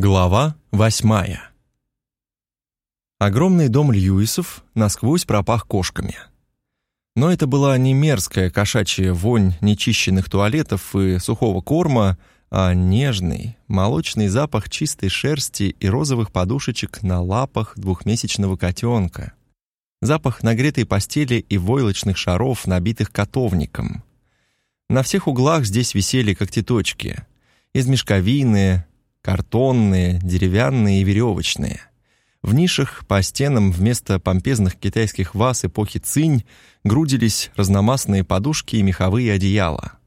Глава восьмая. Огромный дом Льюисов насквозь пропах кошками. Но это была не мерзкая кошачья вонь нечищенных туалетов и сухого корма, а нежный, молочный запах чистой шерсти и розовых подушечек на лапах двухмесячного котенка. Запах нагретой постели и войлочных шаров, набитых котовником. На всех углах здесь висели когтеточки. Из мешковины, картонные, деревянные и веревочные. В нишах по стенам вместо помпезных китайских ваз эпохи Цинь грудились разномастные подушки и меховые одеяла.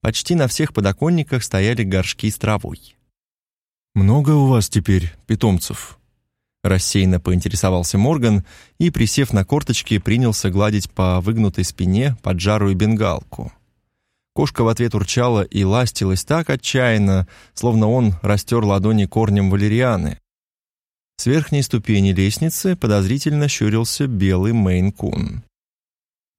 Почти на всех подоконниках стояли горшки с травой. «Много у вас теперь питомцев?» Рассеянно поинтересовался Морган и, присев на корточки, принялся гладить по выгнутой спине поджарую бенгалку. Кошка в ответ урчала и ластилась так отчаянно, словно он растер ладони корнем валерианы. С верхней ступени лестницы подозрительно щурился белый мейн-кун.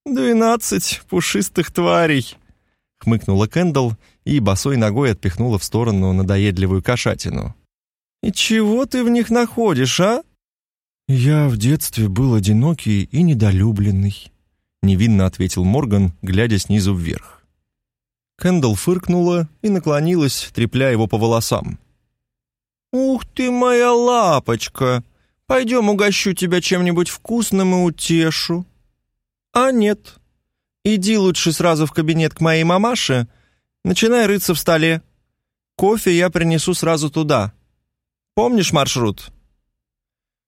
«Двенадцать пушистых тварей!» — хмыкнула Кэндалл и босой ногой отпихнула в сторону надоедливую кошатину. «И чего ты в них находишь, а?» «Я в детстве был одинокий и недолюбленный», — невинно ответил Морган, глядя снизу вверх. Кэндалл фыркнула и наклонилась, трепля его по волосам. «Ух ты, моя лапочка! Пойдем угощу тебя чем-нибудь вкусным и утешу». «А нет. Иди лучше сразу в кабинет к моей мамаше, начинай рыться в столе. Кофе я принесу сразу туда. Помнишь маршрут?»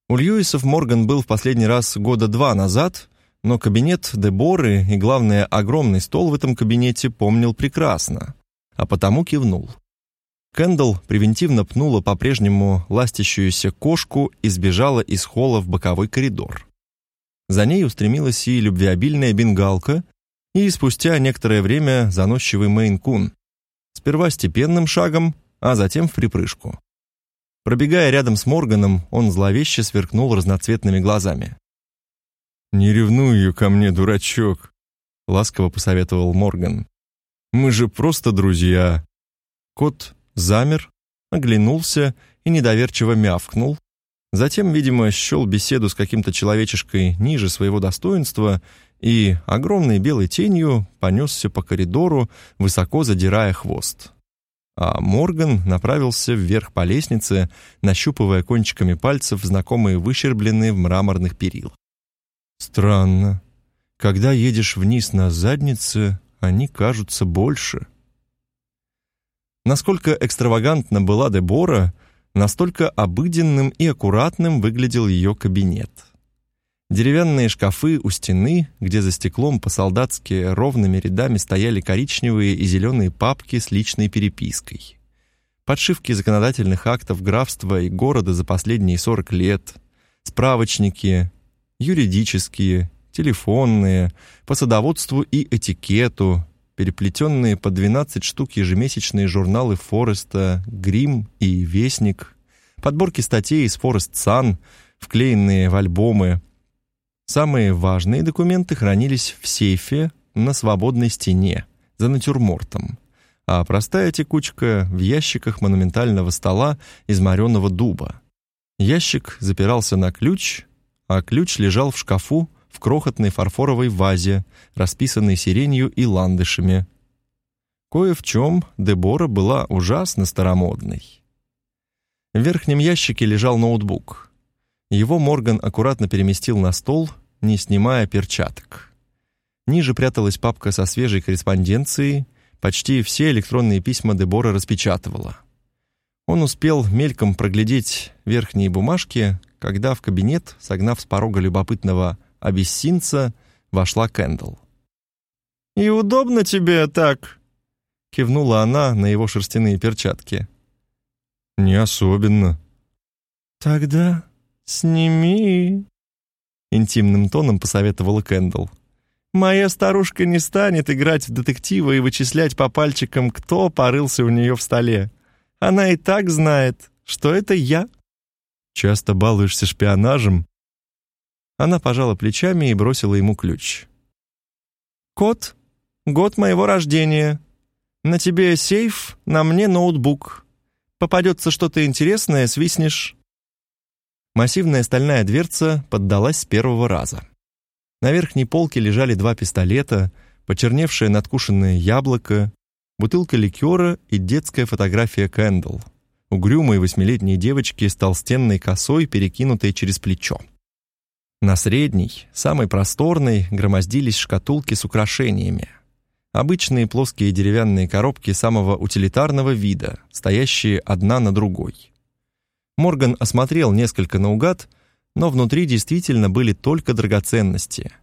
У Льюисов Морган был в последний раз года два назад, но кабинет Деборы и, главное, огромный стол в этом кабинете помнил прекрасно, а потому кивнул. Кэндалл превентивно пнула по-прежнему ластящуюся кошку и сбежала из холла в боковой коридор. За ней устремилась и любвеобильная бенгалка, и спустя некоторое время заносчивый Мейн-кун. Сперва степенным шагом, а затем в припрыжку. Пробегая рядом с Морганом, он зловеще сверкнул разноцветными глазами. «Не ревнуй ее ко мне, дурачок», — ласково посоветовал Морган. «Мы же просто друзья». Кот замер, оглянулся и недоверчиво мявкнул. Затем, видимо, счел беседу с каким-то человечешкой ниже своего достоинства и огромной белой тенью понесся по коридору, высоко задирая хвост. А Морган направился вверх по лестнице, нащупывая кончиками пальцев знакомые выщербленные в мраморных перилах. Странно. Когда едешь вниз на заднице, они кажутся больше. Насколько экстравагантна была Дебора, настолько обыденным и аккуратным выглядел ее кабинет. Деревянные шкафы у стены, где за стеклом по-солдатски ровными рядами стояли коричневые и зеленые папки с личной перепиской. Подшивки законодательных актов графства и города за последние 40 лет, справочники, юридические, телефонные, по садоводству и этикету, переплетенные по 12 штук ежемесячные журналы Фореста, Грим и Вестник, подборки статей из Форест Сан, вклеенные в альбомы. Самые важные документы хранились в сейфе на свободной стене за натюрмортом, а простая текучка в ящиках монументального стола из мореного дуба. Ящик запирался на ключ, а ключ лежал в шкафу в крохотной фарфоровой вазе, расписанной сиренью и ландышами. Кое в чем Дебора была ужасно старомодной. В верхнем ящике лежал ноутбук. Его Морган аккуратно переместил на стол, не снимая перчаток. Ниже пряталась папка со свежей корреспонденцией, почти все электронные письма Дебора распечатывала. Он успел мельком проглядеть верхние бумажки, когда в кабинет, согнав с порога любопытного абиссинца, вошла Кэндалл. «И удобно тебе так?» — кивнула она на его шерстяные перчатки. «Не особенно». «Тогда сними», — интимным тоном посоветовала Кэндалл. «Моя старушка не станет играть в детектива и вычислять по пальчикам, кто порылся у нее в столе. Она и так знает, что это я». Часто балуешься шпионажем?» Она пожала плечами и бросила ему ключ. «Кот, год моего рождения. На тебе сейф, на мне ноутбук. Попадется что-то интересное, свистнешь». Массивная стальная дверца поддалась с первого раза. На верхней полке лежали два пистолета, почерневшее надкушенное яблоко, бутылка ликера и детская фотография Кэндл. Угрюмой восьмилетней девочки с толстенной косой, перекинутой через плечо. На средней, самой просторной, громоздились шкатулки с украшениями. Обычные плоские деревянные коробки самого утилитарного вида, стоящие одна на другой. Морган осмотрел несколько наугад, но внутри действительно были только драгоценности.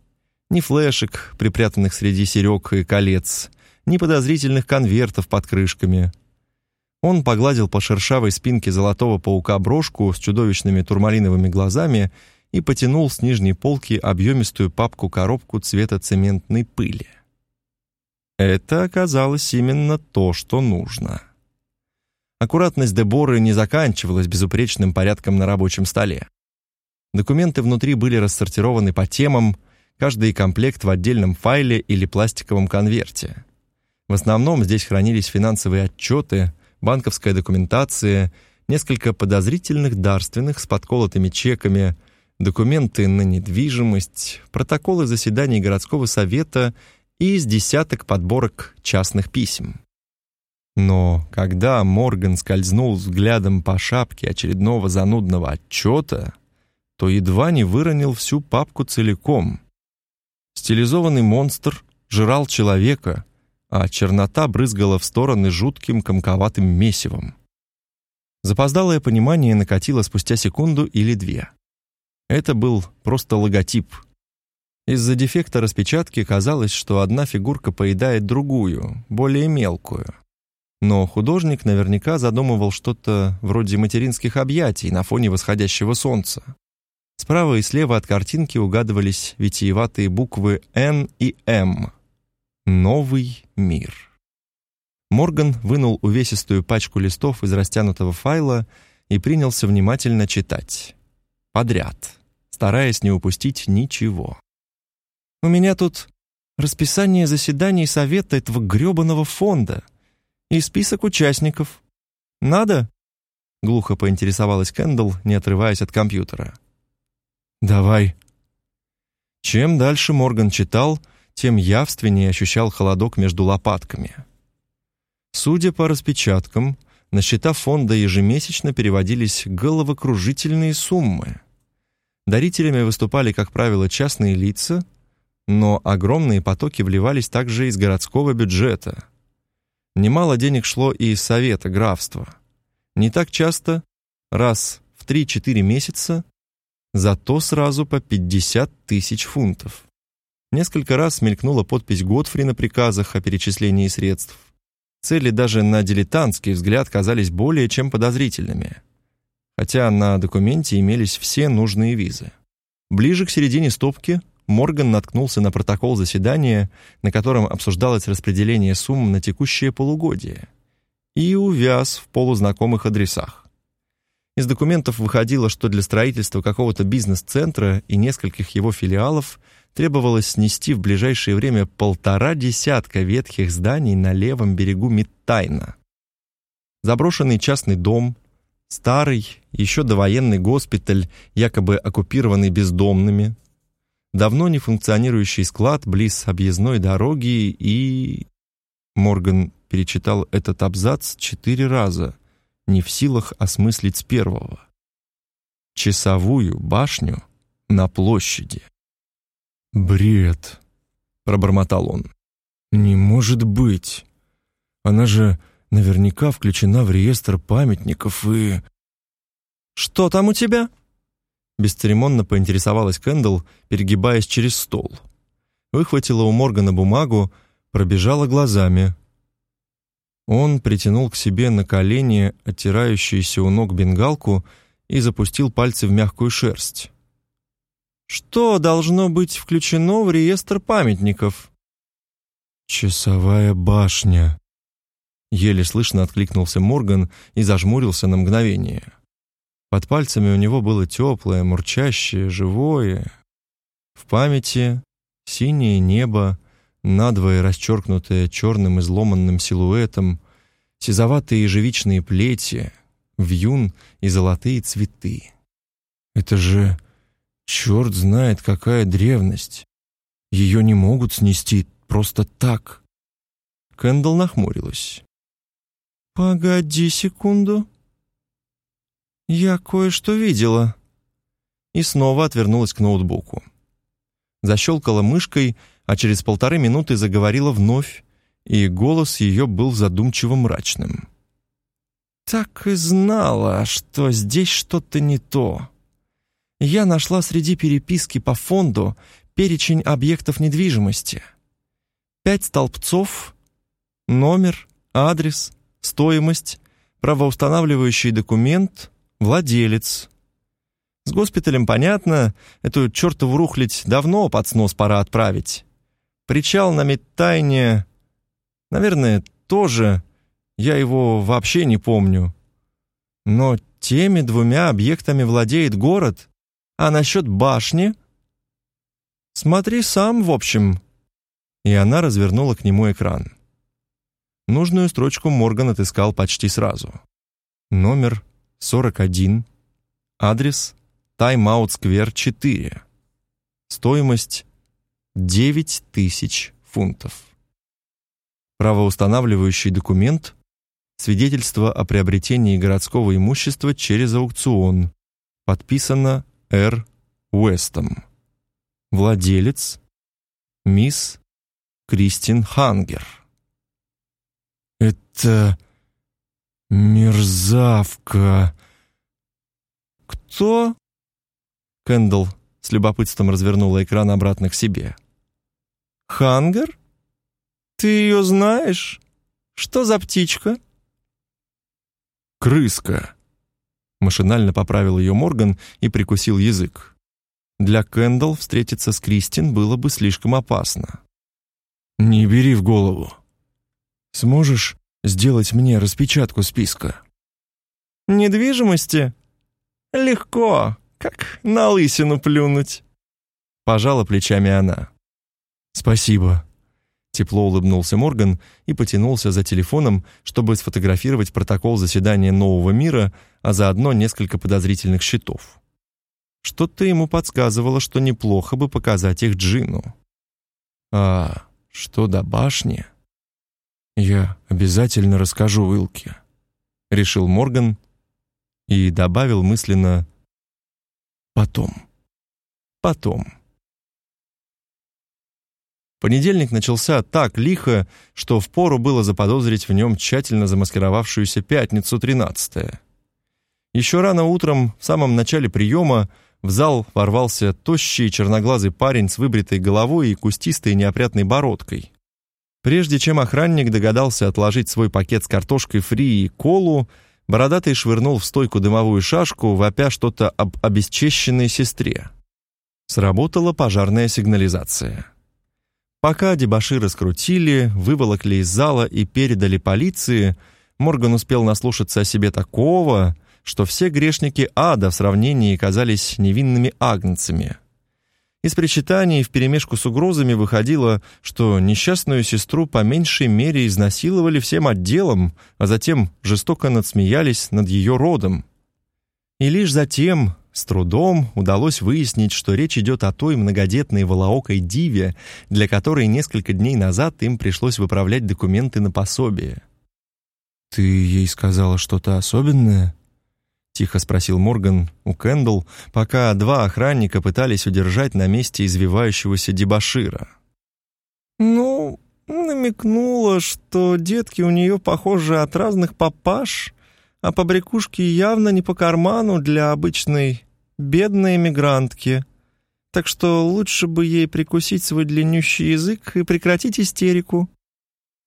Ни флешек, припрятанных среди серёг и колец, ни подозрительных конвертов под крышками. Он погладил по шершавой спинке золотого паука брошку с чудовищными турмалиновыми глазами и потянул с нижней полки объемистую папку-коробку цвета цементной пыли. Это оказалось именно то, что нужно. Аккуратность Деборы не заканчивалась безупречным порядком на рабочем столе. Документы внутри были рассортированы по темам, каждый комплект в отдельном файле или пластиковом конверте. В основном здесь хранились финансовые отчеты, банковская документация, несколько подозрительных дарственных с подколотыми чеками, документы на недвижимость, протоколы заседаний городского совета и из десяток подборок частных писем. Но когда Морган скользнул взглядом по шапке очередного занудного отчета, то едва не выронил всю папку целиком. Стилизованный монстр жрал человека, а чернота брызгала в стороны жутким комковатым месивом. Запоздалое понимание накатило спустя секунду или две. Это был просто логотип — из-за дефекта распечатки казалось, что одна фигурка поедает другую, более мелкую. Но художник наверняка задумывал что-то вроде материнских объятий на фоне восходящего солнца. Справа и слева от картинки угадывались витиеватые буквы «Н» и «М». «Новый мир». Морган вынул увесистую пачку листов из растянутого файла и принялся внимательно читать. Подряд, стараясь не упустить ничего. У меня тут расписание заседаний совета этого грёбаного фонда и список участников. Надо?» Глухо поинтересовалась Кэндл, не отрываясь от компьютера. «Давай». Чем дальше Морган читал, тем явственнее ощущал холодок между лопатками. Судя по распечаткам, на счета фонда ежемесячно переводились головокружительные суммы. Дарителями выступали, как правило, частные лица — но огромные потоки вливались также из городского бюджета. Немало денег шло и из совета графства. Не так часто, раз в 3-4 месяца, зато сразу по 50 тысяч фунтов. Несколько раз мелькнула подпись Годфри на приказах о перечислении средств. Цели даже на дилетантский взгляд казались более чем подозрительными. Хотя на документе имелись все нужные визы. Ближе к середине стопки Морган наткнулся на протокол заседания, на котором обсуждалось распределение сумм на текущее полугодие, и увяз в полузнакомых адресах. Из документов выходило, что для строительства какого-то бизнес-центра и нескольких его филиалов требовалось снести в ближайшее время полтора десятка ветхих зданий на левом берегу Миттайна. Заброшенный частный дом, старый, еще довоенный госпиталь, якобы оккупированный бездомными, давно не функционирующий склад близ объездной дороги и... Морган перечитал этот абзац четыре раза, не в силах осмыслить с первого. Часовую башню на площади. «Бред!» — пробормотал он. «Не может быть! Она же наверняка включена в реестр памятников и...» «Что там у тебя?» Бесцеремонно поинтересовалась Кэндл, перегибаясь через стол. Выхватила у Моргана бумагу, пробежала глазами. Он притянул к себе на колени оттирающуюся у ног бенгалку и запустил пальцы в мягкую шерсть. «Что должно быть включено в реестр памятников?» «Часовая башня», — еле слышно откликнулся Морган и зажмурился на мгновение. Под пальцами у него было теплое, мурчащее, живое. В памяти синее небо, надвое расчеркнутое черным изломанным силуэтом, сизоватые ежевичные плети, вьюн и золотые цветы. Это же черт знает какая древность. Ее не могут снести просто так. Кэндалл нахмурилась. «Погоди секунду. Я кое-что видела». И снова отвернулась к ноутбуку. Защелкала мышкой, а через полторы минуты заговорила вновь, и голос ее был задумчиво мрачным. «Так и знала, что здесь что-то не то. Я нашла среди переписки по фонду перечень объектов недвижимости. Пять столбцов, номер, адрес, стоимость, правоустанавливающий документ, владелец. С госпиталем понятно, эту чертову рухлядь давно под снос пора отправить. Причал на Миттайне, наверное, тоже, я его вообще не помню. Но теми двумя объектами владеет город, а насчет башни... Смотри сам, в общем. И она развернула к нему экран. Нужную строчку Морган отыскал почти сразу. Номер 41. Адрес Тайм-аут-сквер 4. Стоимость 9 тысяч фунтов. Правоустанавливающий документ свидетельство о приобретении городского имущества через аукцион. Подписано Р. Уэстом. Владелец мисс Кристин Хангер. «Это мерзавка!» «Кто?» Кэндалл с любопытством развернула экран обратно к себе. «Хангер? Ты ее знаешь? Что за птичка?» «Крыска!» Машинально поправил ее Морган и прикусил язык. Для Кэндалл встретиться с Кристин было бы слишком опасно. «Не бери в голову. Сможешь сделать мне распечатку списка?» «Недвижимости? Легко, как на лысину плюнуть». Пожала плечами она. «Спасибо». Тепло улыбнулся Морган и потянулся за телефоном, чтобы сфотографировать протокол заседания Нового мира, а заодно несколько подозрительных счетов. Что-то ему подсказывало, что неплохо бы показать их Джину. А что до башни? Я обязательно расскажу Уилке, решил Морган и добавил мысленно потом. Потом. Понедельник начался так лихо, что впору было заподозрить в нем тщательно замаскировавшуюся пятницу 13 Еще рано утром, в самом начале приема, в зал ворвался тощий черноглазый парень с выбритой головой и кустистой неопрятной бородкой. Прежде чем охранник догадался отложить свой пакет с картошкой фри и колу, бородатый швырнул в стойку дымовую шашку, вопя что-то об обесчещенной сестре. Сработала пожарная сигнализация. Пока дебоширы скрутили, выволокли из зала и передали полиции, Морган успел наслушаться о себе такого, что все грешники ада в сравнении казались невинными агнцами. Из причитаний вперемешку с угрозами выходило, что несчастную сестру по меньшей мере изнасиловали всем отделом, а затем жестоко надсмеялись над ее родом. И лишь затем, с трудом, удалось выяснить, что речь идет о той многодетной волоокой диве, для которой несколько дней назад им пришлось выправлять документы на пособие. «Ты ей сказала что-то особенное?» тихо спросил Морган у Кендall, пока два охранника пытались удержать на месте извивающегося дебошира. Ну, намекнула, что детки у нее похожи от разных папаш, а побрякушки явно не по карману для обычной бедной эмигрантки. Так что лучше бы ей прикусить свой длиннющий язык и прекратить истерику.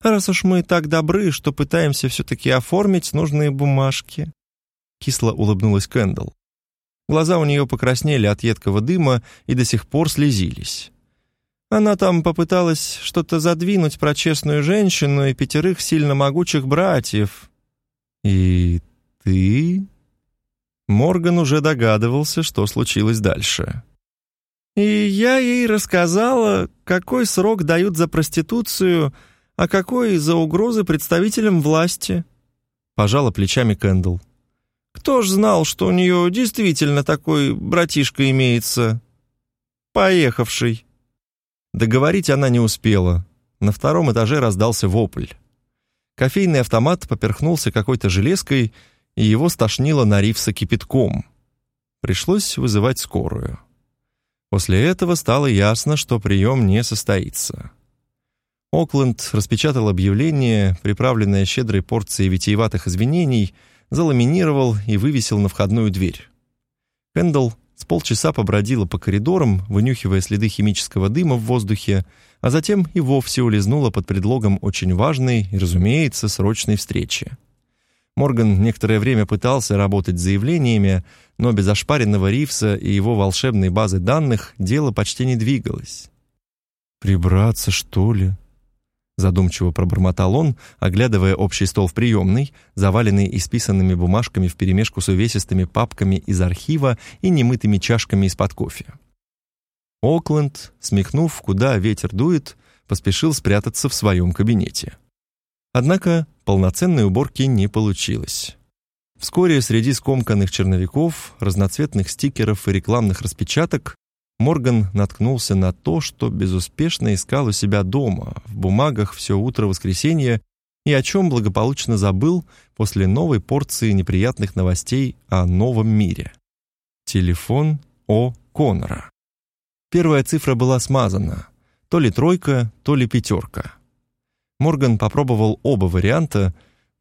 Раз уж мы так добры, что пытаемся все-таки оформить нужные бумажки. Кисло улыбнулась Кэндалл. Глаза у нее покраснели от едкого дыма и до сих пор слезились. Она там попыталась что-то задвинуть про честную женщину и пятерых сильно могучих братьев. И ты? Морган уже догадывался, что случилось дальше. И я ей рассказала, какой срок дают за проституцию, а какой за угрозы представителям власти. Пожала плечами Кэндалл. Кто ж знал, что у нее действительно такой братишка имеется? Поехавший. Договорить она не успела. На втором этаже раздался вопль. Кофейный автомат поперхнулся какой-то железкой, и его стошнило на Ривса кипятком. Пришлось вызывать скорую. После этого стало ясно, что прием не состоится. Окленд распечатал объявление, приправленное щедрой порцией витиеватых извинений, заламинировал и вывесил на входную дверь. Кэндалл с полчаса побродила по коридорам, вынюхивая следы химического дыма в воздухе, а затем и вовсе улизнула под предлогом очень важной и, разумеется, срочной встречи. Морган некоторое время пытался работать заявлениями, но без ошпаренного Ривса и его волшебной базы данных дело почти не двигалось. «Прибраться, что ли?» Задумчиво пробормотал он, оглядывая общий стол в приемной, заваленный исписанными бумажками вперемешку с увесистыми папками из архива и немытыми чашками из-под кофе. Окленд, смехнув, куда ветер дует, поспешил спрятаться в своем кабинете. Однако полноценной уборки не получилось. Вскоре среди скомканных черновиков, разноцветных стикеров и рекламных распечаток Морган наткнулся на то, что безуспешно искал у себя дома, в бумагах все утро воскресенья, и о чем благополучно забыл после новой порции неприятных новостей о новом мире. Телефон О. Коннора. Первая цифра была смазана, то ли тройка, то ли пятерка. Морган попробовал оба варианта,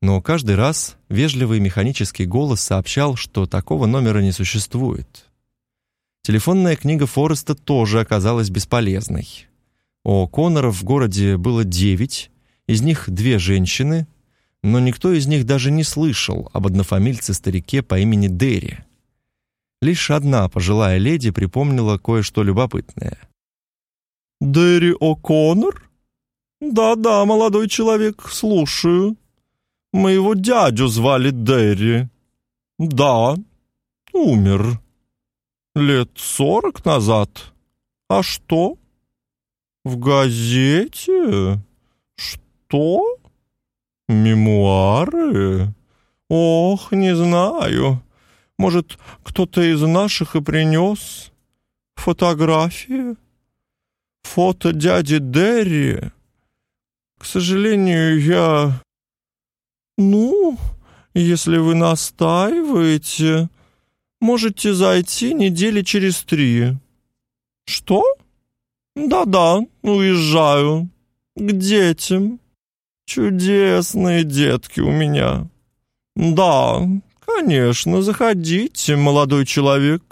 но каждый раз вежливый механический голос сообщал, что такого номера не существует. Телефонная книга Фореста тоже оказалась бесполезной. У Конноров в городе было девять, из них две женщины, но никто из них даже не слышал об однофамильце-старике по имени Дерри. Лишь одна пожилая леди припомнила кое-что любопытное. «Дерри О'Коннор? Да-да, молодой человек, слушаю. Моего дядю звали Дерри. Да, умер. Лет сорок назад. А что? В газете? Что? Мемуары? Ох, не знаю. Может, кто-то из наших и принес? Фотографии? Фото дяди Дерри? К сожалению, я... Ну, если вы настаиваете, Можете зайти недели через три». «Что?» «Да-да, уезжаю. К детям. Чудесные детки у меня. Да, конечно, заходите, молодой человек».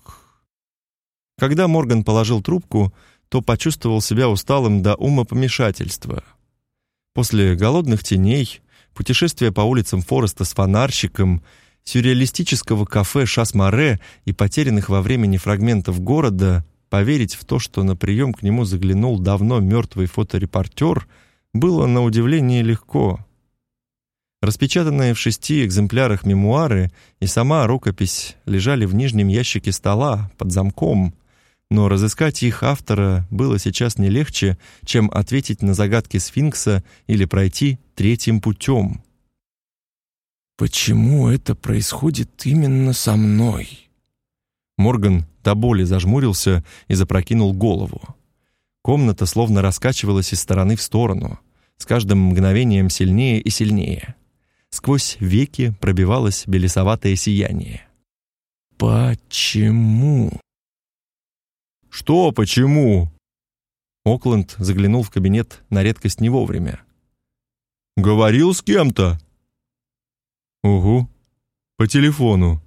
Когда Морган положил трубку, то почувствовал себя усталым до умопомешательства. После голодных теней, путешествия по улицам Фореста с фонарщиком — сюрреалистического кафе «Шас-Море» и потерянных во времени фрагментов города поверить в то, что на прием к нему заглянул давно мертвый фоторепортер, было на удивление легко. Распечатанные в шести экземплярах мемуары и сама рукопись лежали в нижнем ящике стола под замком, но разыскать их автора было сейчас не легче, чем ответить на загадки сфинкса или пройти третьим путем. Почему это происходит именно со мной? Морган до боли зажмурился и запрокинул голову. Комната словно раскачивалась из стороны в сторону, с каждым мгновением сильнее и сильнее. Сквозь веки пробивалось белесоватое сияние. Почему? Что почему? Окленд заглянул в кабинет на редкость не вовремя. Говорил с кем-то? «Угу. По телефону».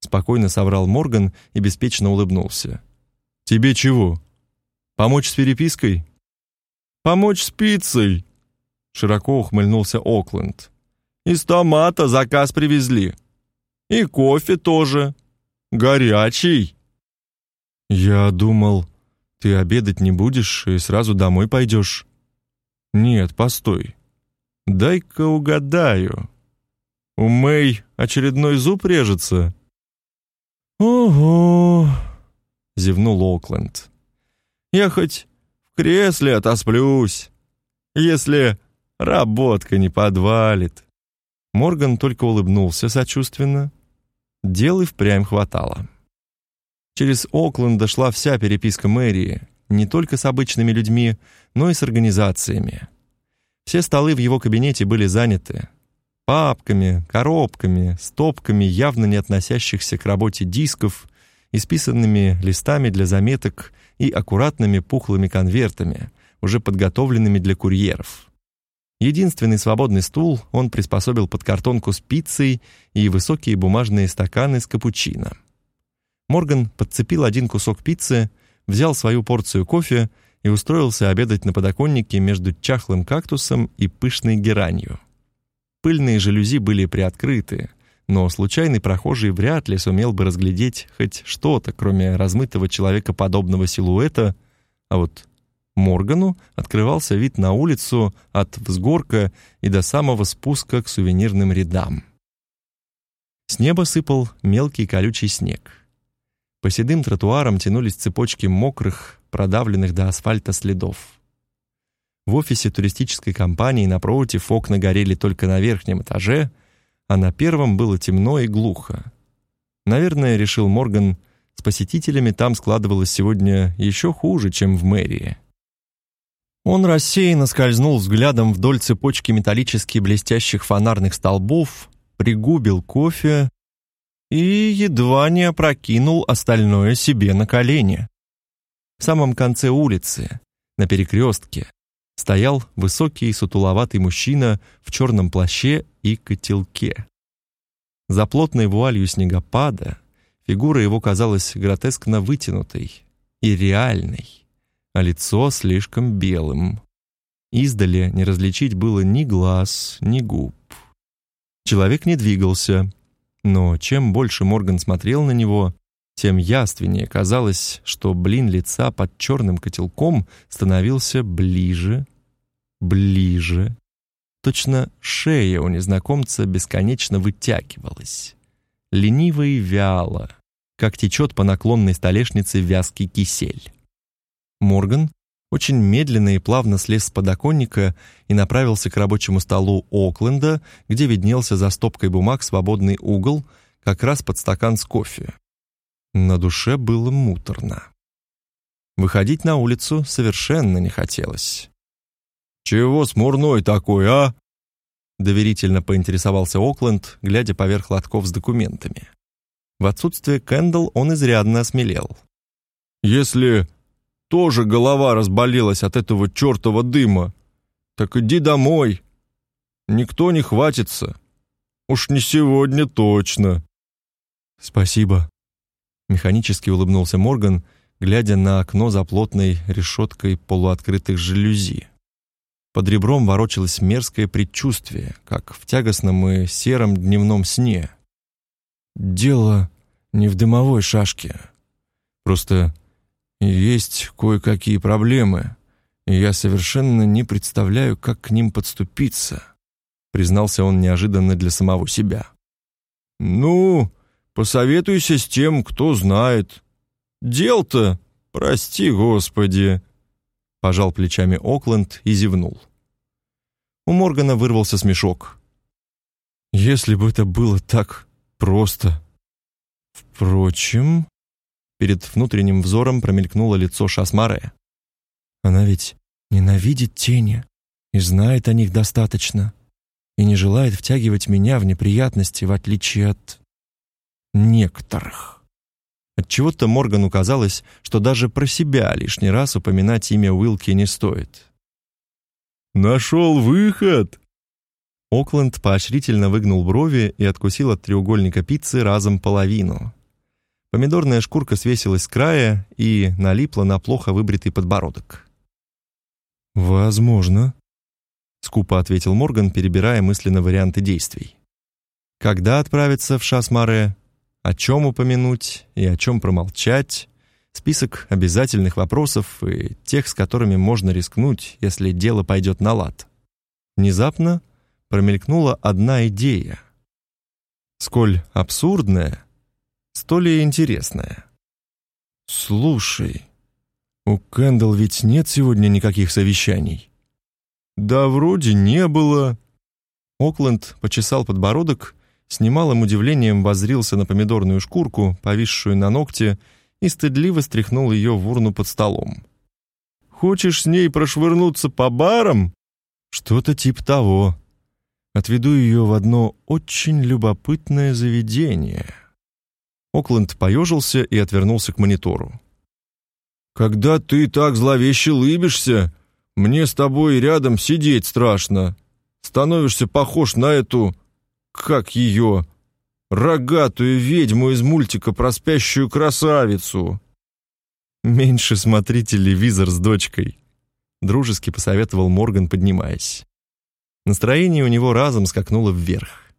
Спокойно соврал Морган и беспечно улыбнулся. «Тебе чего? Помочь с перепиской?» «Помочь с пиццей!» Широко ухмыльнулся Окленд. «Из томата заказ привезли. И кофе тоже. Горячий!» «Я думал, ты обедать не будешь и сразу домой пойдешь». «Нет, постой. Дай-ка угадаю. У Мэй очередной зуб режется. Ого, зевнул Окленд. Я хоть в кресле отосплюсь, если работка не подвалит. Морган только улыбнулся сочувственно. Дел и впрямь хватало. Через Окленд дошла вся переписка мэрии, не только с обычными людьми, но и с организациями. Все столы в его кабинете были заняты папками, коробками, стопками явно не относящихся к работе дисков, исписанными листами для заметок и аккуратными пухлыми конвертами, уже подготовленными для курьеров. Единственный свободный стул он приспособил под картонку с пиццей и высокие бумажные стаканы с капучино. Морган подцепил один кусок пиццы, взял свою порцию кофе и устроился обедать на подоконнике между чахлым кактусом и пышной геранью. Пыльные жалюзи были приоткрыты, но случайный прохожий вряд ли сумел бы разглядеть хоть что-то, кроме размытого человекоподобного силуэта, а вот Моргану открывался вид на улицу от взгорка и до самого спуска к сувенирным рядам. С неба сыпал мелкий колючий снег. По седым тротуарам тянулись цепочки мокрых, продавленных до асфальта следов. В офисе туристической компании напротив окна горели только на верхнем этаже, а на первом было темно и глухо. Наверное, решил Морган, с посетителями там складывалось сегодня еще хуже, чем в мэрии. Он рассеянно скользнул взглядом вдоль цепочки металлически блестящих фонарных столбов, пригубил кофе и едва не опрокинул остальное себе на колени. В самом конце улицы, на перекрестке, стоял высокий сутуловатый мужчина в черном плаще и котелке. За плотной вуалью снегопада фигура его казалась гротескно вытянутой и реальной а лицо слишком белым. Издали не различить было ни глаз, ни губ. Человек не двигался, но чем больше Морган смотрел на него, тем яственнее казалось, что блин лица под черным котелком становился ближе, ближе. Точно шея у незнакомца бесконечно вытягивалась, лениво и вяло, как течет по наклонной столешнице вязкий кисель. Морган очень медленно и плавно слез с подоконника и направился к рабочему столу Окленда, где виднелся за стопкой бумаг свободный угол, как раз под стакан с кофе. На душе было муторно. Выходить на улицу совершенно не хотелось. «Чего смурной такой, а?» доверительно поинтересовался Окленд, глядя поверх лотков с документами. В отсутствие Кэндл он изрядно осмелел. «Если тоже голова разболелась от этого чертова дыма. Так иди домой. Никто не хватится. Уж не сегодня точно. Спасибо. Механически улыбнулся Морган, глядя на окно за плотной решеткой полуоткрытых жалюзи. Под ребром ворочалось мерзкое предчувствие, как в тягостном и сером дневном сне. Дело не в дымовой шашке. Просто есть кое-какие проблемы, и я совершенно не представляю, как к ним подступиться, признался он неожиданно для самого себя. Ну, посоветуйся с тем, кто знает. Дел-то, прости, Господи, пожал плечами Окленд и зевнул. У Моргана вырвался смешок. Если бы это было так просто. Впрочем, Перед внутренним взором промелькнуло лицо Шасмаре. Она ведь ненавидит тени и знает о них достаточно, и не желает втягивать меня в неприятности, в отличие от некоторых. От чего-то Моргану казалось, что даже про себя лишний раз упоминать имя Уилки не стоит. Нашел выход. Окленд поощрительно выгнул брови и откусил от треугольника пиццы разом половину. Помидорная шкурка свесилась с края и налипла на плохо выбритый подбородок. «Возможно», — скупо ответил Морган, перебирая мысленно варианты действий. «Когда отправиться в Шасмаре? О чем упомянуть и о чем промолчать?» Список обязательных вопросов и тех, с которыми можно рискнуть, если дело пойдет на лад. Внезапно промелькнула одна идея. Сколь абсурдная, столь и интересное. «Слушай, у Кэндл ведь нет сегодня никаких совещаний?» «Да вроде не было». Окленд почесал подбородок с немалым удивлением воззрился на помидорную шкурку, повисшую на ногте, и стыдливо стряхнул ее в урну под столом. «Хочешь с ней прошвырнуться по барам?» «Что-то типа того. Отведу ее в одно очень любопытное заведение». Окленд поежился и отвернулся к монитору. «Когда ты так зловеще лыбишься, мне с тобой рядом сидеть страшно. Становишься похож на эту... как ее... рогатую ведьму из мультика про спящую красавицу». «Меньше смотри телевизор с дочкой», — дружески посоветовал Морган, поднимаясь. Настроение у него разом скакнуло вверх.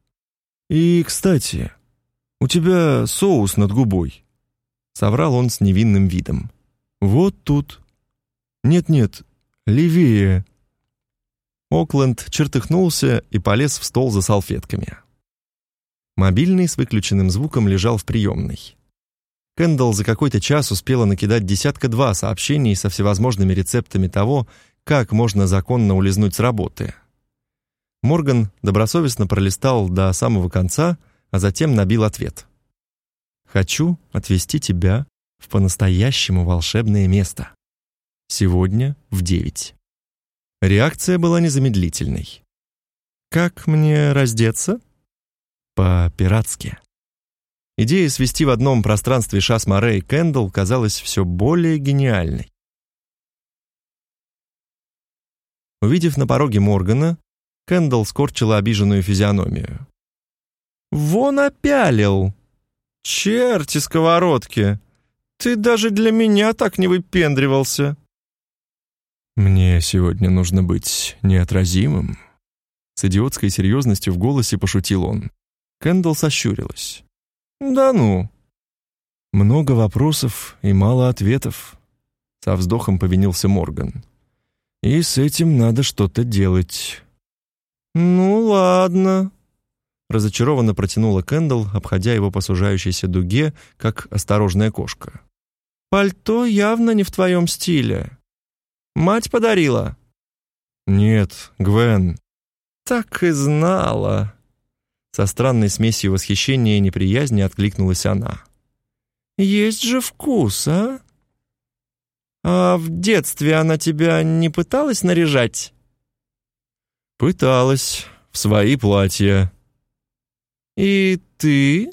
«И, кстати, у тебя соус над губой», — соврал он с невинным видом. «Вот тут». «Нет-нет, левее». Окленд чертыхнулся и полез в стол за салфетками. Мобильный с выключенным звуком лежал в приемной. Кэндалл за какой-то час успела накидать десятка-два сообщений со всевозможными рецептами того, как можно законно улизнуть с работы. Морган добросовестно пролистал до самого конца, а затем набил ответ. «Хочу отвезти тебя в по-настоящему волшебное место. Сегодня в девять. Реакция была незамедлительной. «Как мне раздеться?» «По-пиратски». Идея свести в одном пространстве Шас-Море и Кэндл казалась все более гениальной. Увидев на пороге Моргана, Кэндл скорчила обиженную физиономию. «Вон опялил! Черти сковородки! Ты даже для меня так не выпендривался. Мне сегодня нужно быть неотразимым. С идиотской серьезностью в голосе пошутил он. Кэндл сощурилась. Да ну. Много вопросов и мало ответов. Со вздохом повинился Морган. И с этим надо что-то делать. Ну ладно, разочарованно протянула Кэндл, обходя его по сужающейся дуге, как осторожная кошка. Пальто явно не в твоем стиле. Мать подарила. Нет, Гвен. Так и знала. Со странной смесью восхищения и неприязни откликнулась она. Есть же вкус, а? А в детстве она тебя не пыталась наряжать? Пыталась, в свои платья. И ты?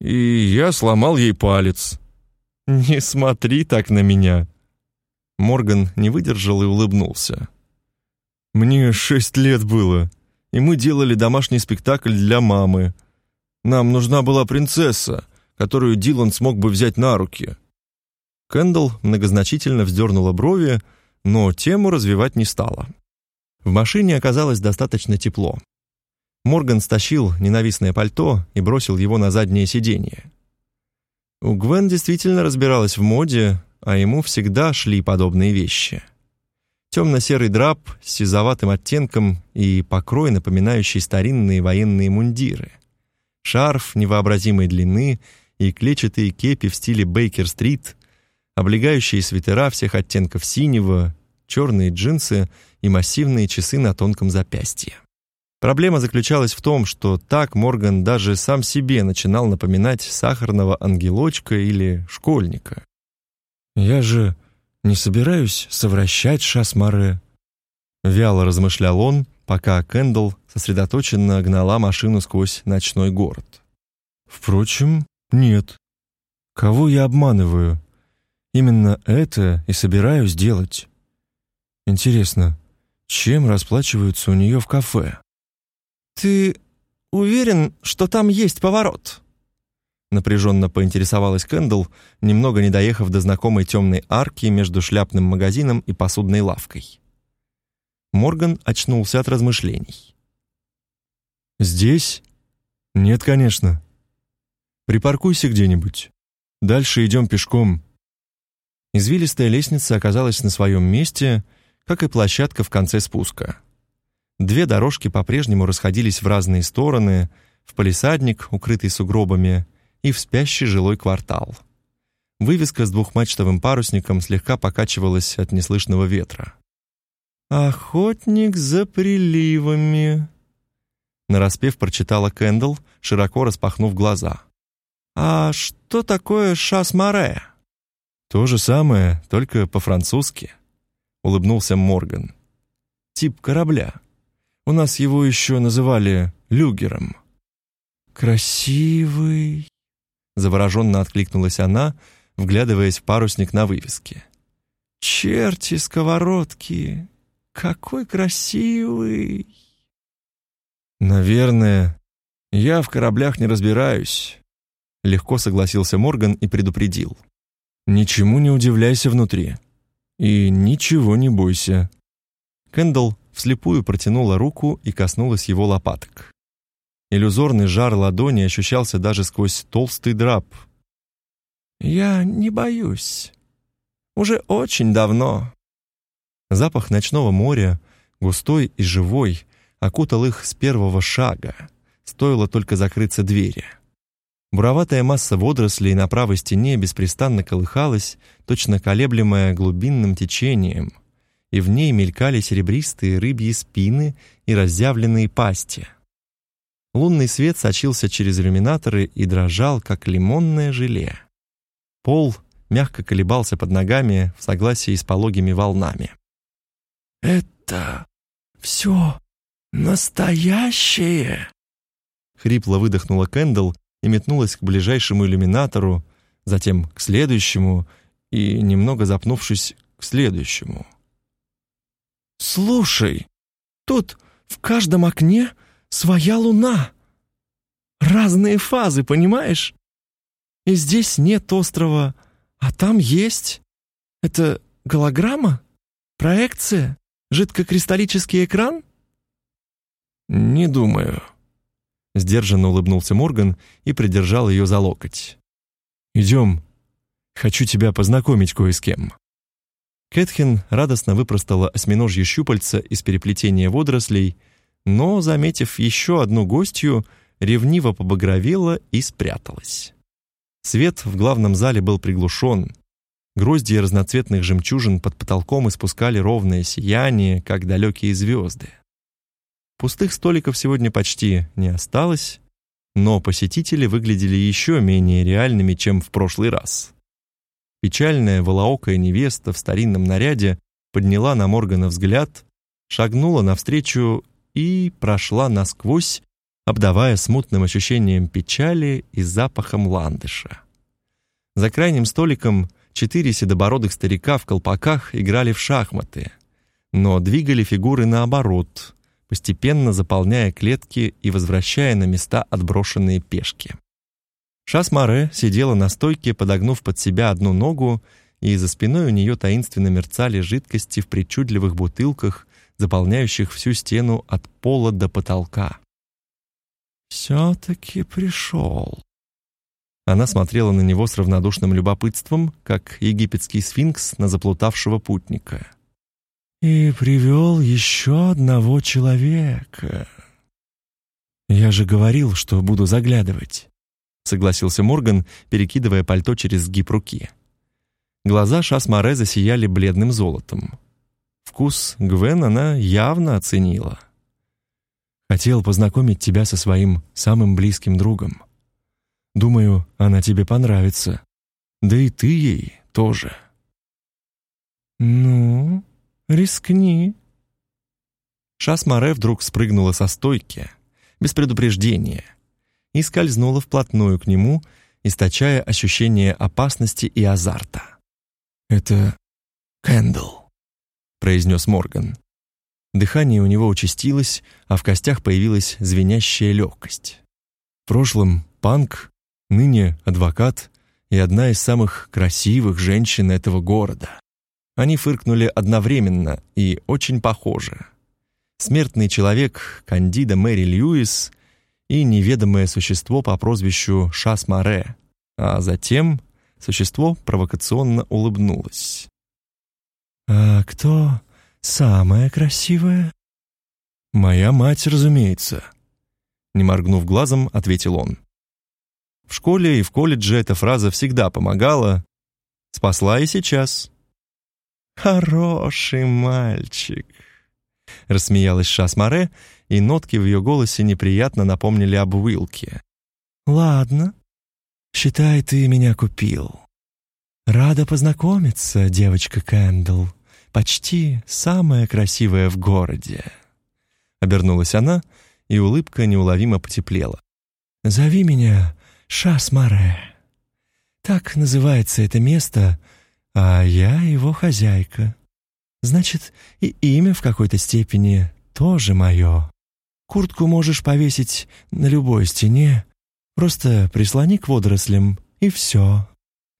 И я сломал ей палец. «Не смотри так на меня!» Морган не выдержал и улыбнулся. «Мне шесть лет было, и мы делали домашний спектакль для мамы. Нам нужна была принцесса, которую Дилан смог бы взять на руки». Кэндалл многозначительно вздернула брови, но тему развивать не стала. В машине оказалось достаточно тепло. Морган стащил ненавистное пальто и бросил его на заднее сиденье. У Гвен действительно разбиралась в моде, а ему всегда шли подобные вещи. Темно-серый драп с сизоватым оттенком и покрой, напоминающий старинные военные мундиры. Шарф невообразимой длины и клетчатые кепи в стиле Бейкер-стрит, облегающие свитера всех оттенков синего, черные джинсы и массивные часы на тонком запястье. Проблема заключалась в том, что так Морган даже сам себе начинал напоминать сахарного ангелочка или школьника. «Я же не собираюсь совращать Шасмаре», — вяло размышлял он, пока Кэндл сосредоточенно гнала машину сквозь ночной город. «Впрочем, нет. Кого я обманываю? Именно это и собираюсь делать. Интересно, чем расплачиваются у нее в кафе?» «Ты уверен, что там есть поворот?» Напряженно поинтересовалась Кэндл, немного не доехав до знакомой темной арки между шляпным магазином и посудной лавкой. Морган очнулся от размышлений. «Здесь? Нет, конечно. Припаркуйся где-нибудь. Дальше идем пешком». Извилистая лестница оказалась на своем месте, как и площадка в конце спуска. Две дорожки по-прежнему расходились в разные стороны, в палисадник, укрытый сугробами, и в спящий жилой квартал. Вывеска с двухмачтовым парусником слегка покачивалась от неслышного ветра. «Охотник за приливами». нараспев прочитала Кэндл, широко распахнув глаза. «А что такое шас-море?» «То же самое, только по-французски», — улыбнулся Морган. «Тип корабля. У нас его еще называли люгером». «Красивый!» — завороженно откликнулась она, вглядываясь в парусник на вывеске. «Черти сковородки! Какой красивый!» «Наверное, я в кораблях не разбираюсь», — легко согласился Морган и предупредил. «Ничему не удивляйся внутри. И ничего не бойся». Кэндл вслепую протянула руку и коснулась его лопаток. Иллюзорный жар ладони ощущался даже сквозь толстый драп. «Я не боюсь. Уже очень давно». Запах ночного моря, густой и живой, окутал их с первого шага. Стоило только закрыться двери. Буроватая масса водорослей на правой стене беспрестанно колыхалась, точно колеблемая глубинным течением, и в ней мелькали серебристые рыбьи спины и разъявленные пасти. Лунный свет сочился через иллюминаторы и дрожал, как лимонное желе. Пол мягко колебался под ногами в согласии с пологими волнами. «Это все настоящее?» Хрипло выдохнула Кэндл и метнулась к ближайшему иллюминатору, затем к следующему и, немного запнувшись, к следующему. «Слушай, тут в каждом окне своя луна. Разные фазы, понимаешь? И здесь нет острова, а там есть. Это голограмма? Проекция? Жидкокристаллический экран? Не думаю. Сдержанно улыбнулся Морган и придержал ее за локоть. Идем. Хочу тебя познакомить кое с кем. Кэтхин радостно выпростала осьминожье щупальца из переплетения водорослей но, заметив еще одну гостью, ревниво побагровела и спряталась. Свет в главном зале был приглушен. Грозди разноцветных жемчужин под потолком испускали ровное сияние, как далекие звезды. Пустых столиков сегодня почти не осталось, но посетители выглядели еще менее реальными, чем в прошлый раз. Печальная волоокая невеста в старинном наряде подняла на Моргана взгляд, шагнула навстречу и прошла насквозь, обдавая смутным ощущением печали и запахом ландыша. За крайним столиком четыре седобородых старика в колпаках играли в шахматы, но двигали фигуры наоборот, постепенно заполняя клетки и возвращая на места отброшенные пешки. Шасмаре сидела на стойке, подогнув под себя одну ногу, и за спиной у нее таинственно мерцали жидкости в причудливых бутылках заполняющих всю стену от пола до потолка. «Все-таки пришел». Она смотрела на него с равнодушным любопытством, как египетский сфинкс на заплутавшего путника. «И привел еще одного человека». «Я же говорил, что буду заглядывать», — согласился Морган, перекидывая пальто через сгиб руки. Глаза Шасмаре засияли бледным золотом. Вкус Гвен она явно оценила. Хотел познакомить тебя со своим самым близким другом. Думаю, она тебе понравится. Да и ты ей тоже. Ну, рискни. Шасмаре вдруг спрыгнула со стойки, без предупреждения, и скользнула вплотную к нему, источая ощущение опасности и азарта. Это Кэндл произнес Морган. Дыхание у него участилось, а в костях появилась звенящая легкость. В прошлом панк, ныне адвокат и одна из самых красивых женщин этого города. Они фыркнули одновременно и очень похоже. Смертный человек Кандида Мэри Льюис и неведомое существо по прозвищу Шас Море, а затем существо провокационно улыбнулось. «А кто самая красивая?» «Моя мать, разумеется», — не моргнув глазом, ответил он. В школе и в колледже эта фраза всегда помогала, спасла и сейчас. «Хороший мальчик», — рассмеялась Шасмаре, и нотки в ее голосе неприятно напомнили об Уилке. «Ладно, считай, ты меня купил. Рада познакомиться, девочка Кэндл, почти самая красивая в городе». Обернулась она, и улыбка неуловимо потеплела. «Зови меня Шасмаре. Так называется это место, а я его хозяйка. Значит, и имя в какой-то степени тоже мое. Куртку можешь повесить на любой стене, просто прислони к водорослям, и все».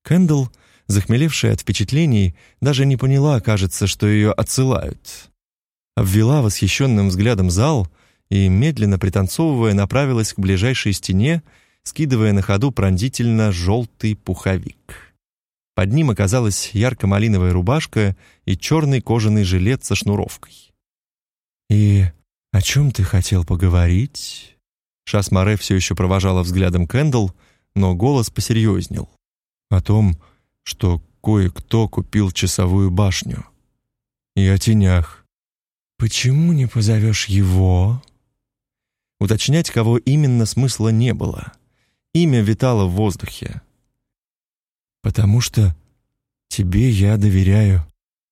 Кэндл, захмелевшая от впечатлений, даже не поняла, кажется, что ее отсылают. Обвела восхищенным взглядом зал и, медленно пританцовывая, направилась к ближайшей стене, скидывая на ходу пронзительно желтый пуховик. Под ним оказалась ярко-малиновая рубашка и черный кожаный жилет со шнуровкой. «И о чем ты хотел поговорить?» Шасмаре все еще провожала взглядом Кэндл, но голос посерьезнел. «О том, что кое-кто купил часовую башню. И о тенях. Почему не позовешь его?» Уточнять, кого именно, смысла не было. Имя витало в воздухе. «Потому что тебе я доверяю»,